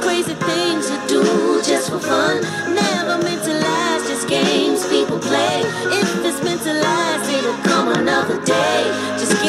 crazy things you do just for fun. Never meant to last. just games people play. If it's meant to last, it'll come another day. Just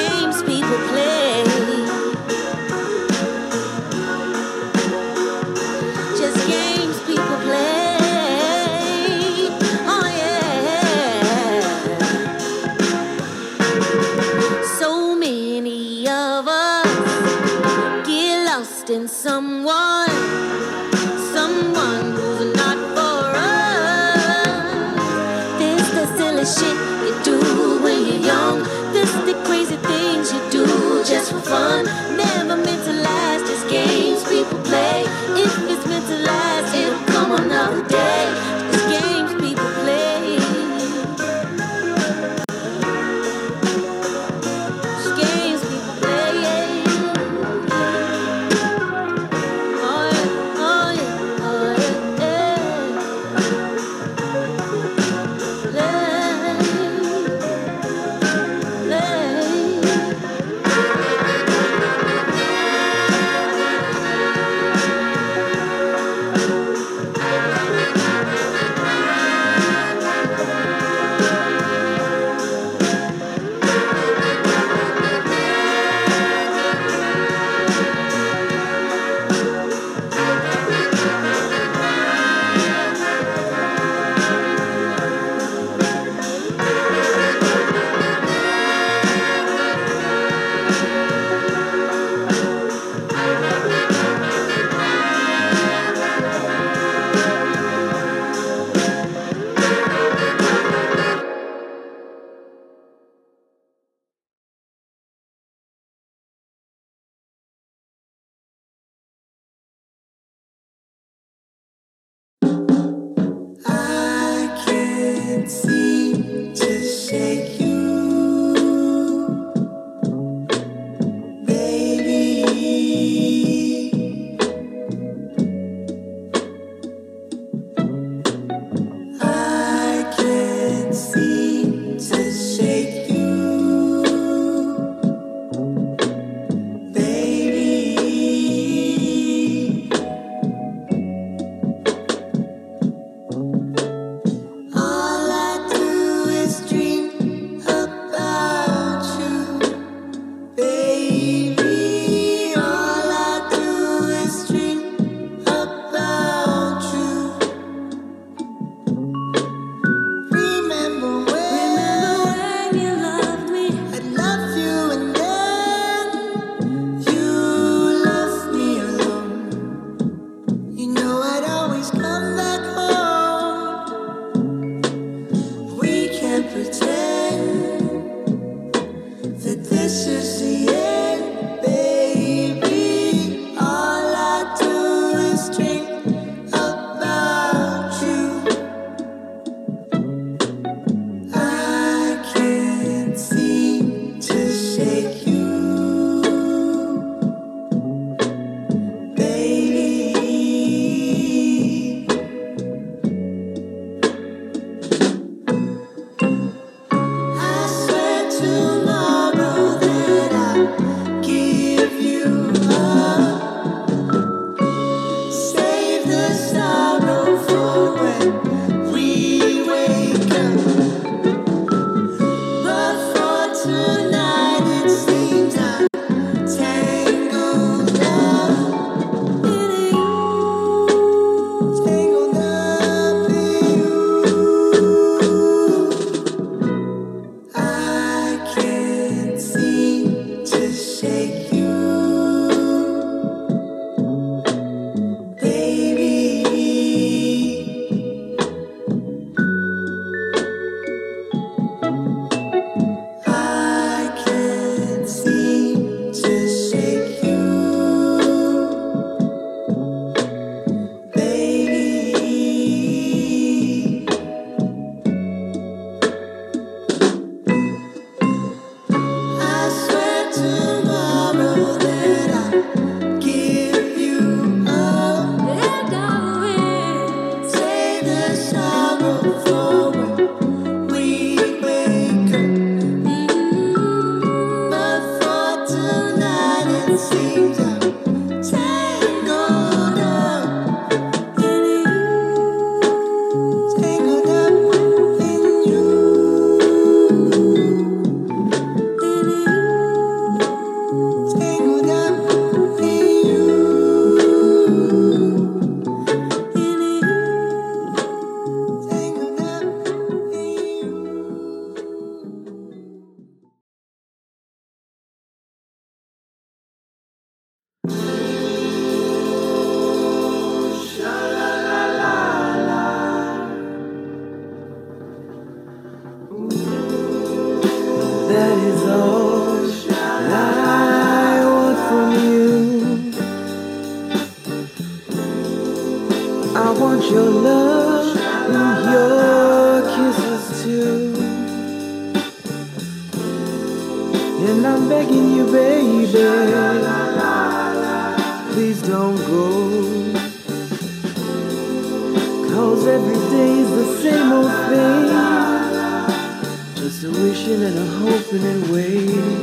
wishing and a hoping and waiting.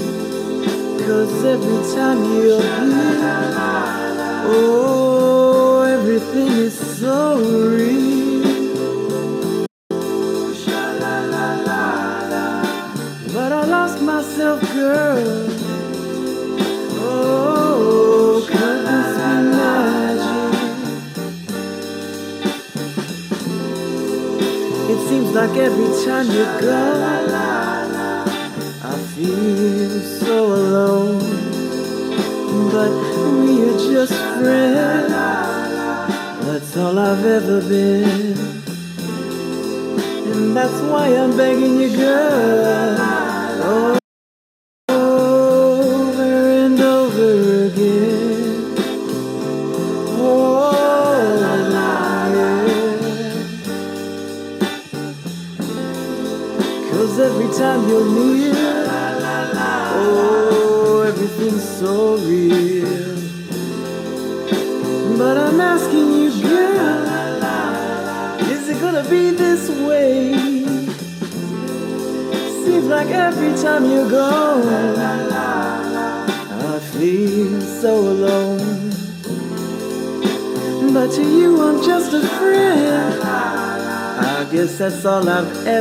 Cause every time you're here, oh, everything is so real. But I lost myself, girl. Oh, could this be magic? It seems like every time you go friend. That's all I've ever been. And that's why I'm begging you, girl. Oh,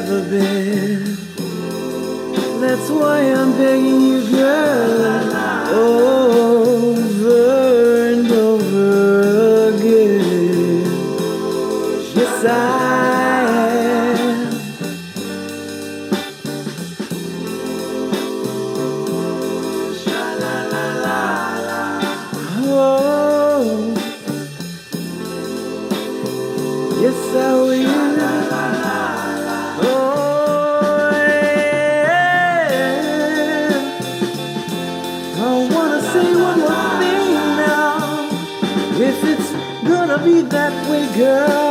ever been. girl.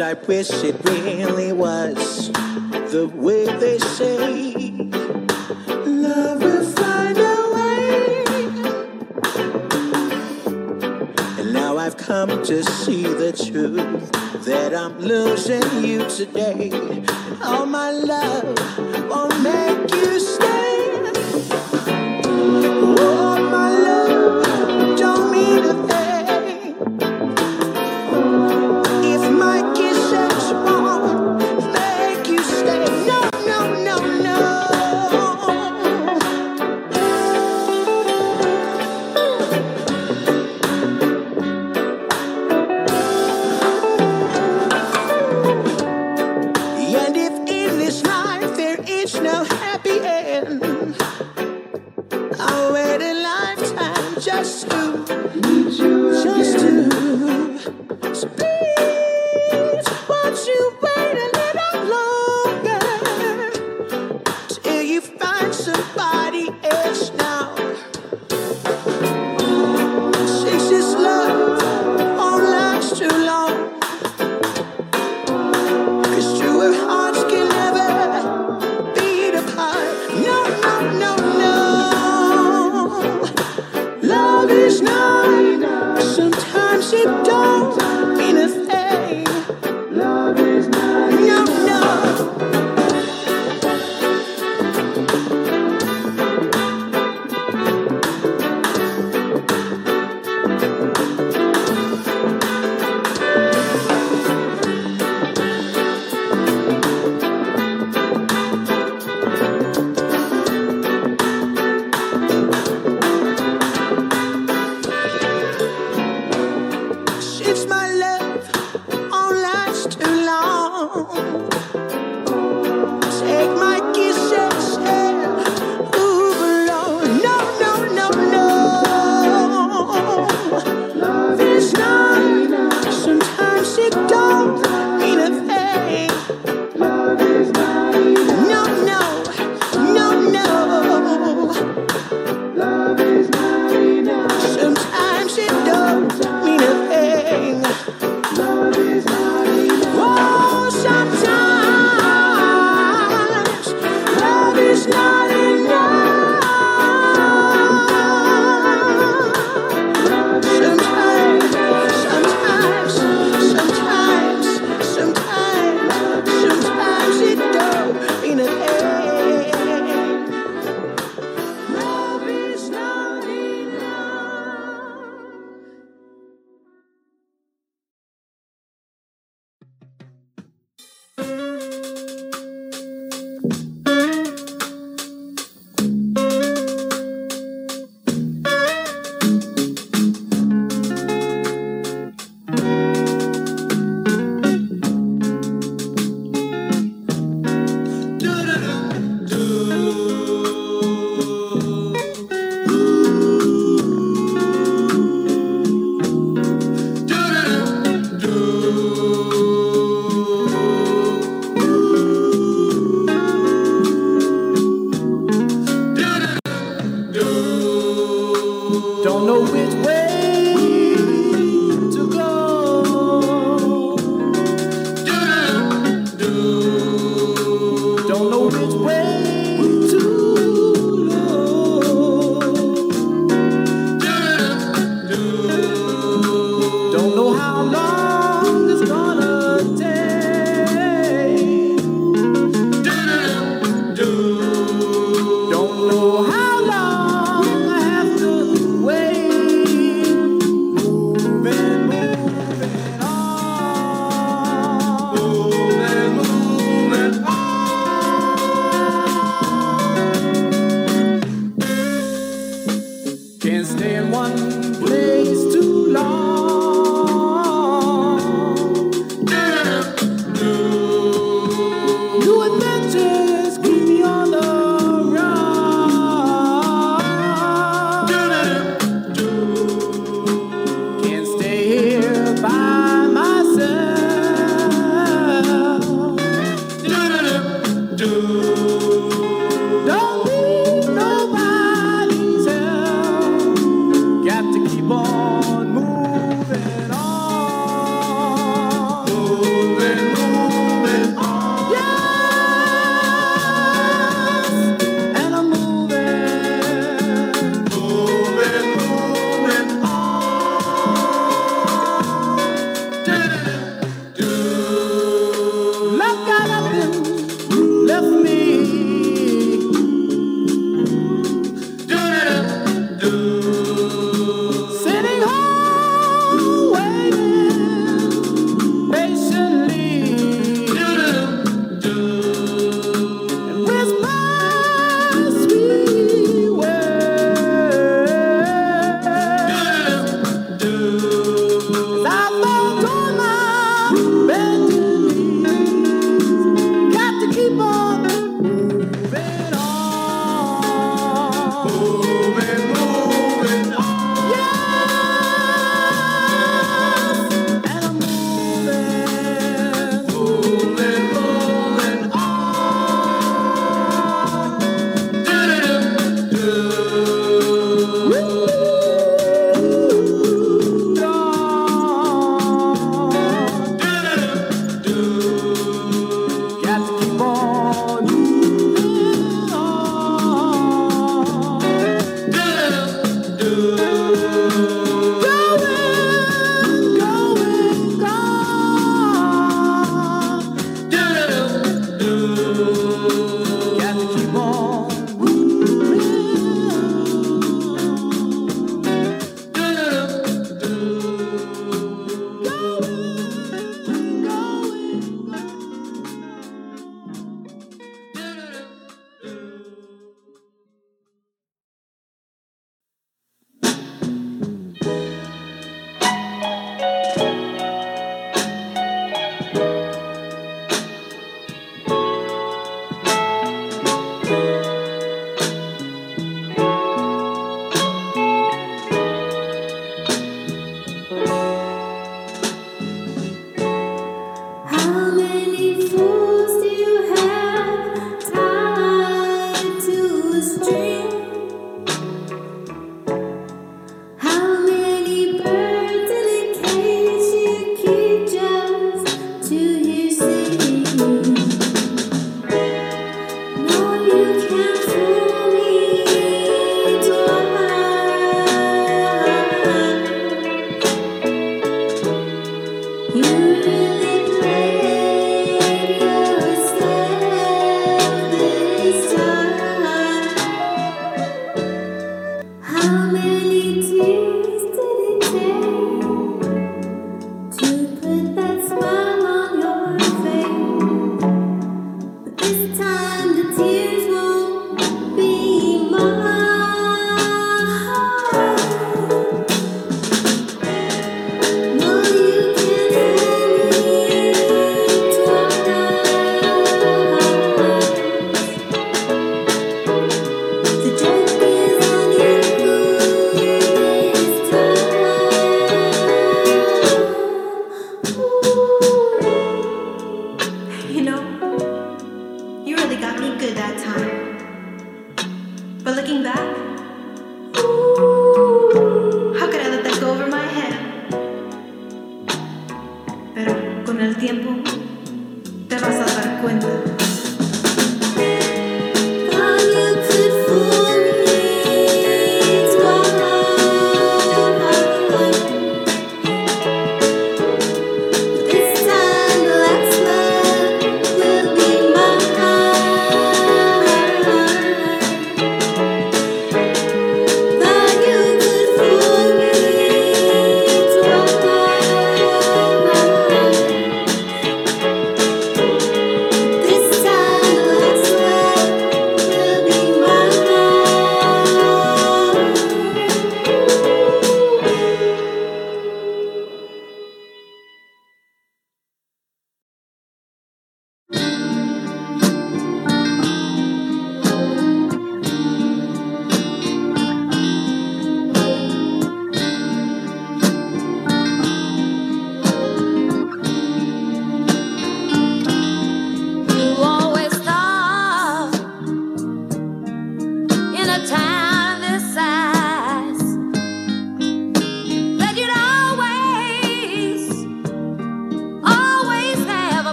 I wish it really was the way they say. Love will find a way. And now I've come to see the truth that I'm losing you today. All my love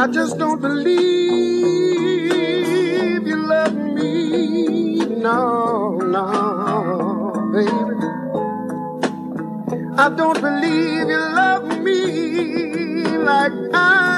I just don't believe you love me. No, no, baby. I don't believe you love me like I.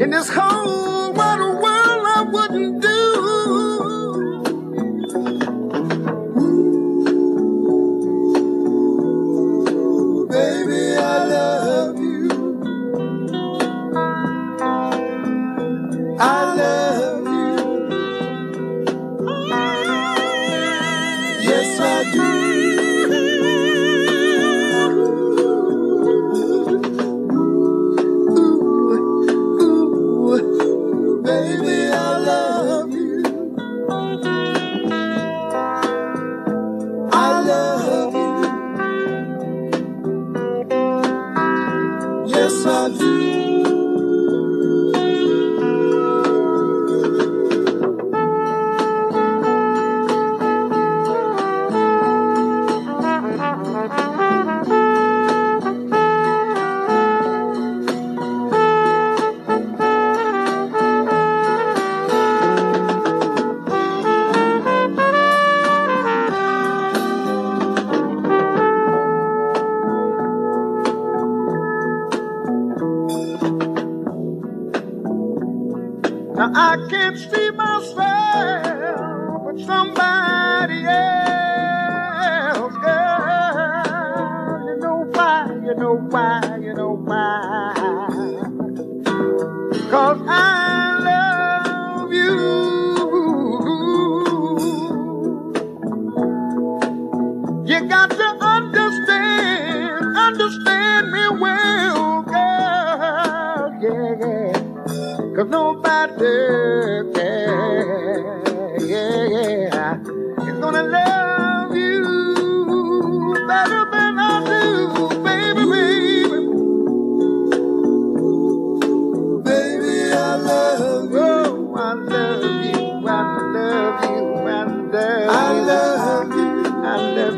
in this hole.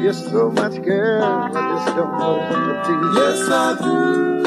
just so much, girl. I just don't know what to do. Yes, I do.